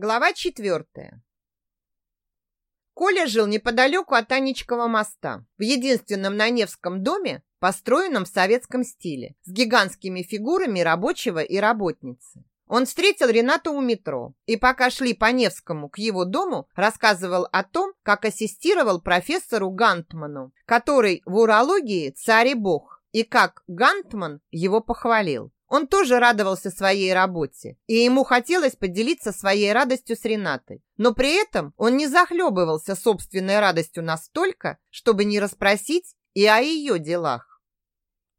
Глава четвертая. Коля жил неподалеку от Анечкова моста, в единственном на Невском доме, построенном в советском стиле, с гигантскими фигурами рабочего и работницы. Он встретил Ренату у метро и пока шли по Невскому к его дому, рассказывал о том, как ассистировал профессору Гантману, который в урологии царь и бог, и как Гантман его похвалил. Он тоже радовался своей работе, и ему хотелось поделиться своей радостью с Ренатой. Но при этом он не захлебывался собственной радостью настолько, чтобы не расспросить и о ее делах.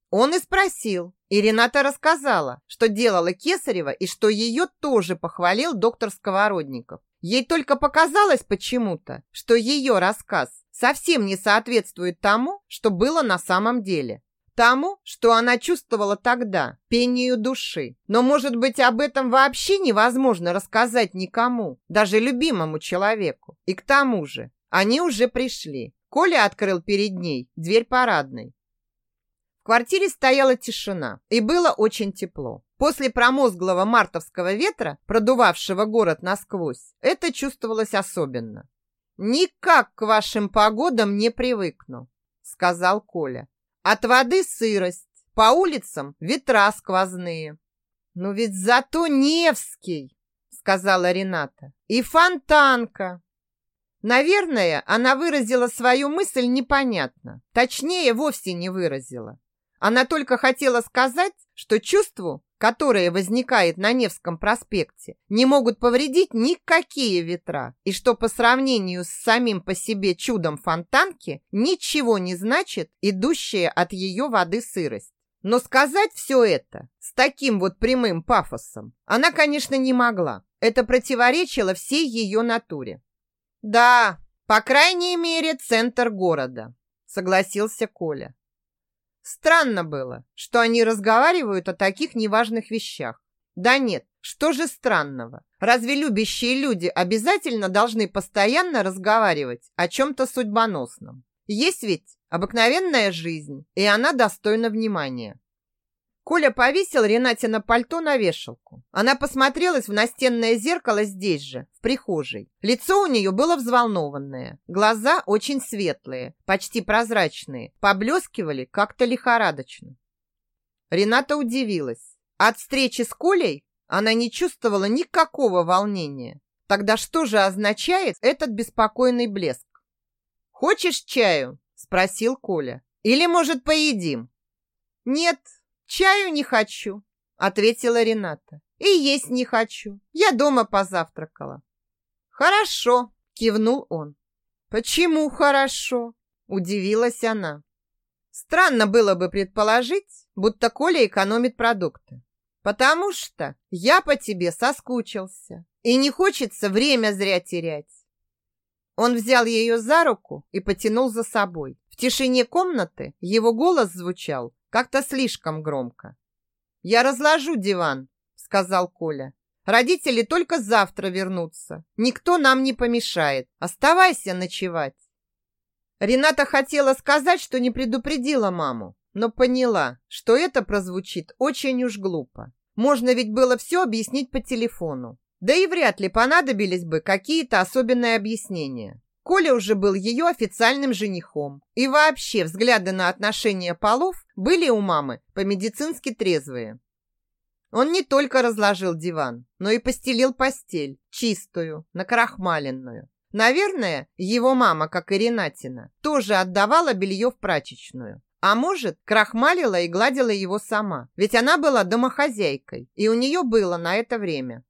Он и спросил, и Рената рассказала, что делала Кесарева и что ее тоже похвалил доктор Сковородников. Ей только показалось почему-то, что ее рассказ совсем не соответствует тому, что было на самом деле тому, что она чувствовала тогда, пению души. Но, может быть, об этом вообще невозможно рассказать никому, даже любимому человеку. И к тому же, они уже пришли. Коля открыл перед ней дверь парадной. В квартире стояла тишина, и было очень тепло. После промозглого мартовского ветра, продувавшего город насквозь, это чувствовалось особенно. «Никак к вашим погодам не привыкну», — сказал Коля. От воды сырость, по улицам ветра сквозные. Ну ведь зато Невский, сказала Рената. И фонтанка. Наверное, она выразила свою мысль непонятно. Точнее, вовсе не выразила. Она только хотела сказать, что чувству, которое возникает на Невском проспекте, не могут повредить никакие ветра, и что по сравнению с самим по себе чудом фонтанки ничего не значит идущая от ее воды сырость. Но сказать все это с таким вот прямым пафосом она, конечно, не могла. Это противоречило всей ее натуре. «Да, по крайней мере, центр города», согласился Коля. Странно было, что они разговаривают о таких неважных вещах. Да нет, что же странного? Разве любящие люди обязательно должны постоянно разговаривать о чем-то судьбоносном? Есть ведь обыкновенная жизнь, и она достойна внимания. Коля повесил Ренате на пальто на вешалку. Она посмотрелась в настенное зеркало здесь же, в прихожей. Лицо у нее было взволнованное, глаза очень светлые, почти прозрачные, поблескивали как-то лихорадочно. Рената удивилась. От встречи с Колей она не чувствовала никакого волнения. Тогда что же означает этот беспокойный блеск? «Хочешь чаю?» – спросил Коля. «Или, может, поедим?» «Нет, «Чаю не хочу», — ответила Рената. «И есть не хочу. Я дома позавтракала». «Хорошо», — кивнул он. «Почему хорошо?» — удивилась она. Странно было бы предположить, будто Коля экономит продукты. «Потому что я по тебе соскучился, и не хочется время зря терять». Он взял ее за руку и потянул за собой. В тишине комнаты его голос звучал как-то слишком громко. «Я разложу диван», — сказал Коля. «Родители только завтра вернутся. Никто нам не помешает. Оставайся ночевать». Рената хотела сказать, что не предупредила маму, но поняла, что это прозвучит очень уж глупо. Можно ведь было все объяснить по телефону. Да и вряд ли понадобились бы какие-то особенные объяснения. Коля уже был ее официальным женихом. И вообще взгляды на отношения полов были у мамы по-медицински трезвые. Он не только разложил диван, но и постелил постель, чистую, накрахмаленную. Наверное, его мама, как и Ренатина, тоже отдавала белье в прачечную. А может, крахмалила и гладила его сама, ведь она была домохозяйкой, и у нее было на это время.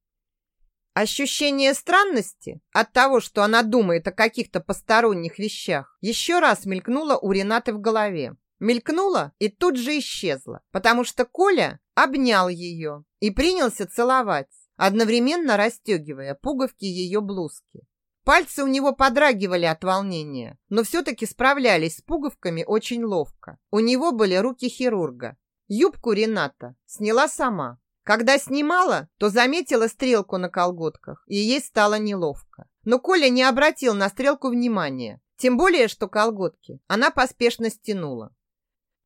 Ощущение странности от того, что она думает о каких-то посторонних вещах, еще раз мелькнуло у Ренаты в голове. Мелькнуло и тут же исчезло, потому что Коля обнял ее и принялся целовать, одновременно расстегивая пуговки ее блузки. Пальцы у него подрагивали от волнения, но все-таки справлялись с пуговками очень ловко. У него были руки хирурга. Юбку Рената сняла сама, когда снимала, то заметила стрелку на колготках, и ей стало неловко. Но Коля не обратил на стрелку внимания, тем более, что колготки она поспешно стянула.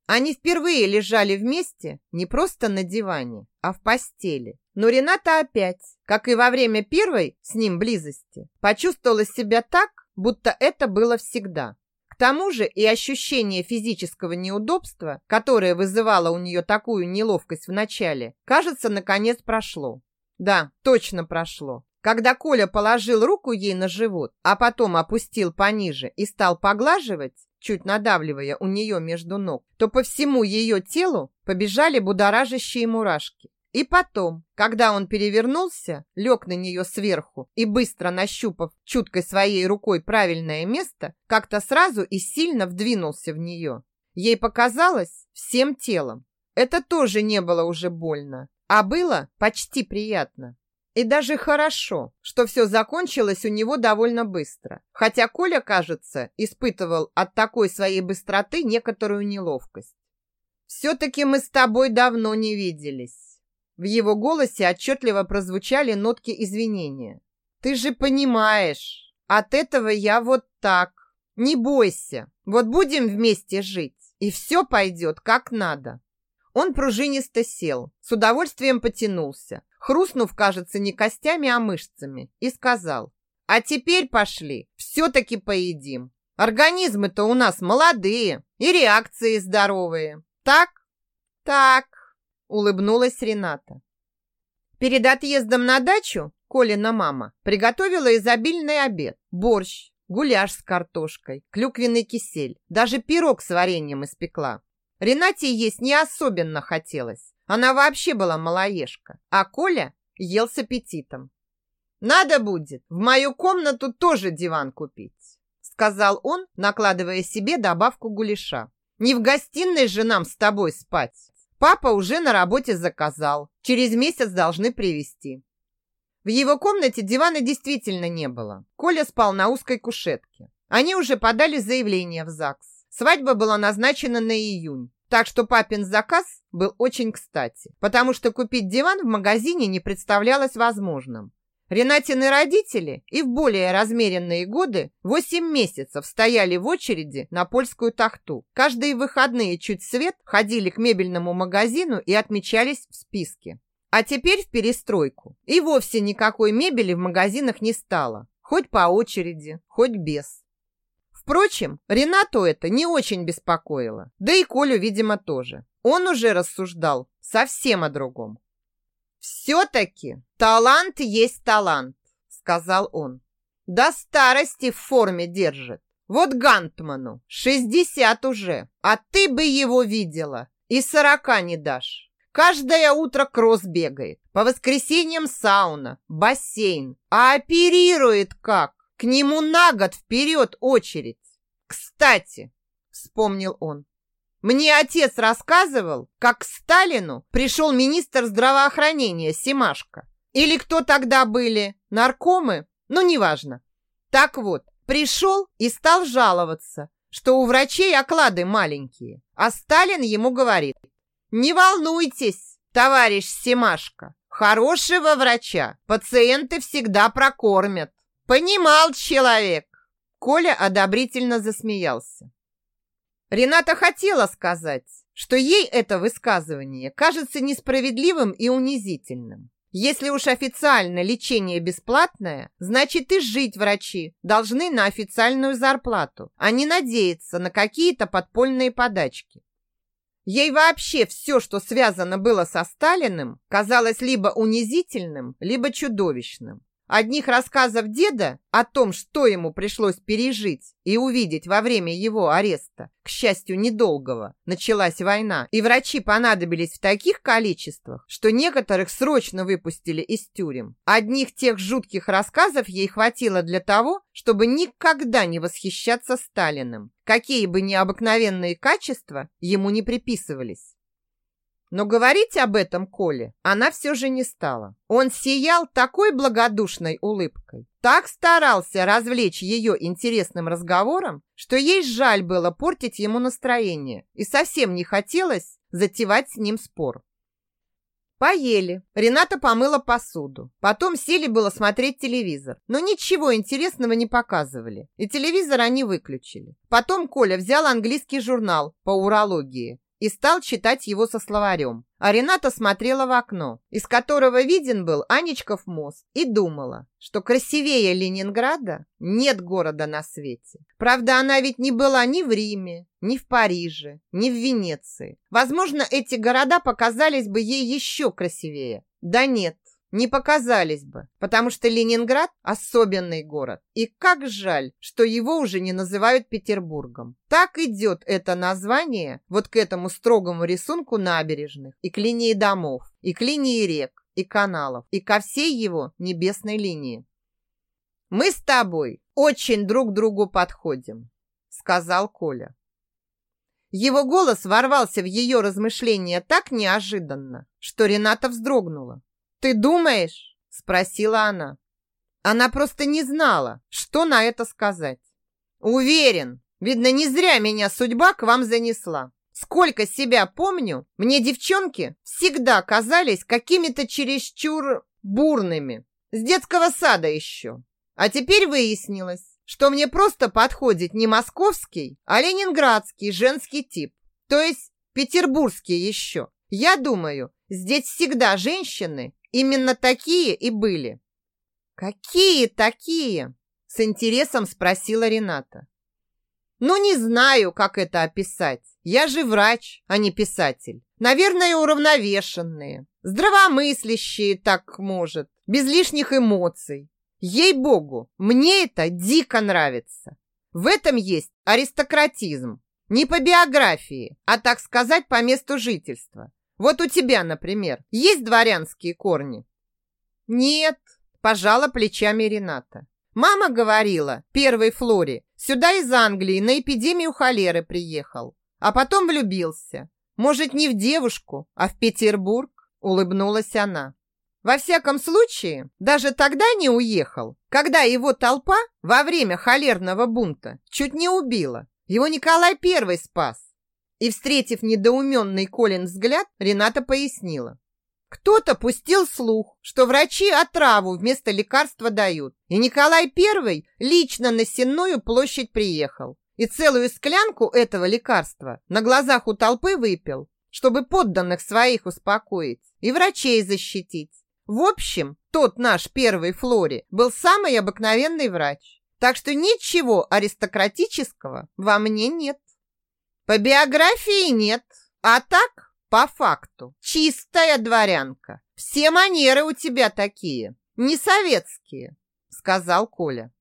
Они впервые лежали вместе не просто на диване, а в постели. Но Рената опять, как и во время первой с ним близости, почувствовала себя так, будто это было всегда. К тому же и ощущение физического неудобства, которое вызывало у нее такую неловкость в начале, кажется, наконец прошло. Да, точно прошло. Когда Коля положил руку ей на живот, а потом опустил пониже и стал поглаживать, чуть надавливая у нее между ног, то по всему ее телу побежали будоражащие мурашки. И потом, когда он перевернулся, лег на нее сверху и, быстро нащупав чуткой своей рукой правильное место, как-то сразу и сильно вдвинулся в нее. Ей показалось всем телом. Это тоже не было уже больно, а было почти приятно. И даже хорошо, что все закончилось у него довольно быстро. Хотя Коля, кажется, испытывал от такой своей быстроты некоторую неловкость. «Все-таки мы с тобой давно не виделись». В его голосе отчетливо прозвучали нотки извинения. «Ты же понимаешь, от этого я вот так. Не бойся, вот будем вместе жить, и все пойдет как надо». Он пружинисто сел, с удовольствием потянулся, хрустнув, кажется, не костями, а мышцами, и сказал, «А теперь пошли, все-таки поедим. Организмы-то у нас молодые и реакции здоровые. Так? Так улыбнулась Рената. Перед отъездом на дачу Колина мама приготовила изобильный обед. Борщ, гуляш с картошкой, клюквенный кисель, даже пирог с вареньем испекла. Ренате есть не особенно хотелось. Она вообще была малоежка, а Коля ел с аппетитом. «Надо будет в мою комнату тоже диван купить», сказал он, накладывая себе добавку гуляша. «Не в гостиной же нам с тобой спать». Папа уже на работе заказал. Через месяц должны привезти. В его комнате дивана действительно не было. Коля спал на узкой кушетке. Они уже подали заявление в ЗАГС. Свадьба была назначена на июнь. Так что папин заказ был очень кстати, потому что купить диван в магазине не представлялось возможным. Ренатины родители и в более размеренные годы 8 месяцев стояли в очереди на польскую тахту. Каждые выходные чуть свет ходили к мебельному магазину и отмечались в списке. А теперь в перестройку. И вовсе никакой мебели в магазинах не стало. Хоть по очереди, хоть без. Впрочем, Ренату это не очень беспокоило. Да и Колю, видимо, тоже. Он уже рассуждал совсем о другом. «Все-таки талант есть талант», — сказал он. «До старости в форме держит. Вот Гантману шестьдесят уже, а ты бы его видела, и сорока не дашь. Каждое утро кросс бегает, по воскресеньям сауна, бассейн, а оперирует как? К нему на год вперед очередь. Кстати, вспомнил он, мне отец рассказывал, как к Сталину пришел министр здравоохранения Симашко. Или кто тогда были, наркомы? Ну, неважно. Так вот, пришел и стал жаловаться, что у врачей оклады маленькие. А Сталин ему говорит, не волнуйтесь, товарищ Симашко, хорошего врача пациенты всегда прокормят. Понимал человек. Коля одобрительно засмеялся. Рената хотела сказать, что ей это высказывание кажется несправедливым и унизительным. Если уж официально лечение бесплатное, значит и жить врачи должны на официальную зарплату, а не надеяться на какие-то подпольные подачки. Ей вообще все, что связано было со Сталиным, казалось либо унизительным, либо чудовищным. Одних рассказов деда о том, что ему пришлось пережить и увидеть во время его ареста, к счастью, недолгого, началась война, и врачи понадобились в таких количествах, что некоторых срочно выпустили из тюрем. Одних тех жутких рассказов ей хватило для того, чтобы никогда не восхищаться Сталиным, какие бы необыкновенные качества ему не приписывались. Но говорить об этом Коле она все же не стала. Он сиял такой благодушной улыбкой, так старался развлечь ее интересным разговором, что ей жаль было портить ему настроение и совсем не хотелось затевать с ним спор. Поели. Рената помыла посуду. Потом сели было смотреть телевизор. Но ничего интересного не показывали. И телевизор они выключили. Потом Коля взял английский журнал по урологии и стал читать его со словарем. А Рената смотрела в окно, из которого виден был Анечков мост, и думала, что красивее Ленинграда нет города на свете. Правда, она ведь не была ни в Риме, ни в Париже, ни в Венеции. Возможно, эти города показались бы ей еще красивее. Да нет, не показались бы, потому что Ленинград – особенный город. И как жаль, что его уже не называют Петербургом. Так идет это название вот к этому строгому рисунку набережных, и к линии домов, и к линии рек, и каналов, и ко всей его небесной линии. «Мы с тобой очень друг другу подходим», – сказал Коля. Его голос ворвался в ее размышления так неожиданно, что Рената вздрогнула. «Ты думаешь?» – спросила она. Она просто не знала, что на это сказать. «Уверен, видно, не зря меня судьба к вам занесла. Сколько себя помню, мне девчонки всегда казались какими-то чересчур бурными. С детского сада еще. А теперь выяснилось, что мне просто подходит не московский, а ленинградский женский тип. То есть петербургский еще. Я думаю, здесь всегда женщины Именно такие и были. Какие такие? С интересом спросила Рената. Ну, не знаю, как это описать. Я же врач, а не писатель. Наверное, уравновешенные. Здравомыслящие, так может. Без лишних эмоций. Ей-богу, мне это дико нравится. В этом есть аристократизм. Не по биографии, а, так сказать, по месту жительства. Вот у тебя, например, есть дворянские корни? Нет, пожала плечами Рената. Мама говорила, первой Флоре, сюда из Англии на эпидемию холеры приехал, а потом влюбился. Может, не в девушку, а в Петербург, улыбнулась она. Во всяком случае, даже тогда не уехал, когда его толпа во время холерного бунта чуть не убила. Его Николай I спас. И, встретив недоуменный Колин взгляд, Рената пояснила. Кто-то пустил слух, что врачи отраву вместо лекарства дают. И Николай I лично на Сенную площадь приехал. И целую склянку этого лекарства на глазах у толпы выпил, чтобы подданных своих успокоить и врачей защитить. В общем, тот наш первый Флори был самый обыкновенный врач. Так что ничего аристократического во мне нет. По биографии нет, а так, по факту, чистая дворянка. Все манеры у тебя такие, не советские, сказал Коля.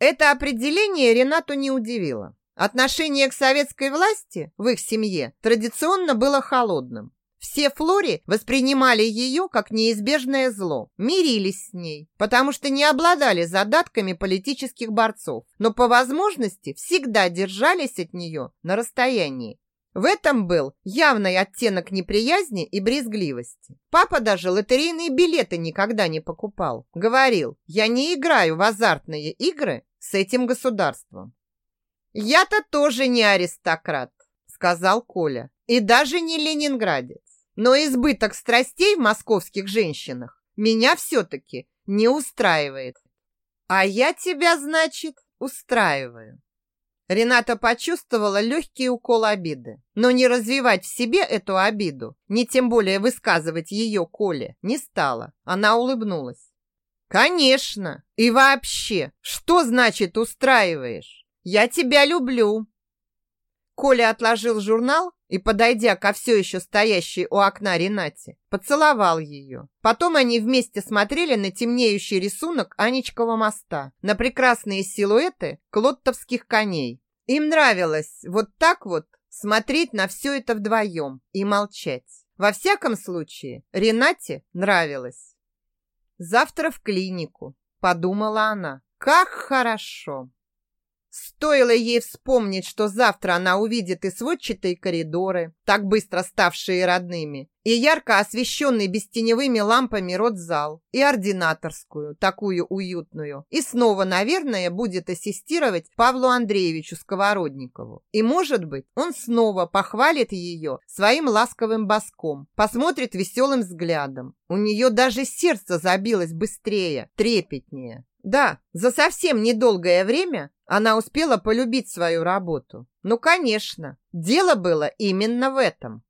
Это определение Ренату не удивило. Отношение к советской власти в их семье традиционно было холодным. Все Флори воспринимали ее как неизбежное зло, мирились с ней, потому что не обладали задатками политических борцов, но по возможности всегда держались от нее на расстоянии. В этом был явный оттенок неприязни и брезгливости. Папа даже лотерейные билеты никогда не покупал. Говорил, я не играю в азартные игры с этим государством. «Я-то тоже не аристократ», — сказал Коля, «и даже не ленинградец. Но избыток страстей в московских женщинах меня все-таки не устраивает. А я тебя, значит, устраиваю. Рената почувствовала легкий укол обиды, но не развивать в себе эту обиду, не тем более высказывать ее Коле, не стала. Она улыбнулась. «Конечно! И вообще, что значит устраиваешь? Я тебя люблю!» Коля отложил журнал и, подойдя ко все еще стоящей у окна Ренате, поцеловал ее. Потом они вместе смотрели на темнеющий рисунок Анечкова моста, на прекрасные силуэты клоттовских коней. Им нравилось вот так вот смотреть на все это вдвоем и молчать. Во всяком случае, Ренате нравилось. «Завтра в клинику», — подумала она. «Как хорошо!» Стоило ей вспомнить, что завтра она увидит и сводчатые коридоры, так быстро ставшие родными, и ярко освещенный бестеневыми лампами родзал, и ординаторскую, такую уютную, и снова, наверное, будет ассистировать Павлу Андреевичу Сковородникову. И, может быть, он снова похвалит ее своим ласковым боском, посмотрит веселым взглядом. У нее даже сердце забилось быстрее, трепетнее. Да, за совсем недолгое время Она успела полюбить свою работу. Ну, конечно, дело было именно в этом.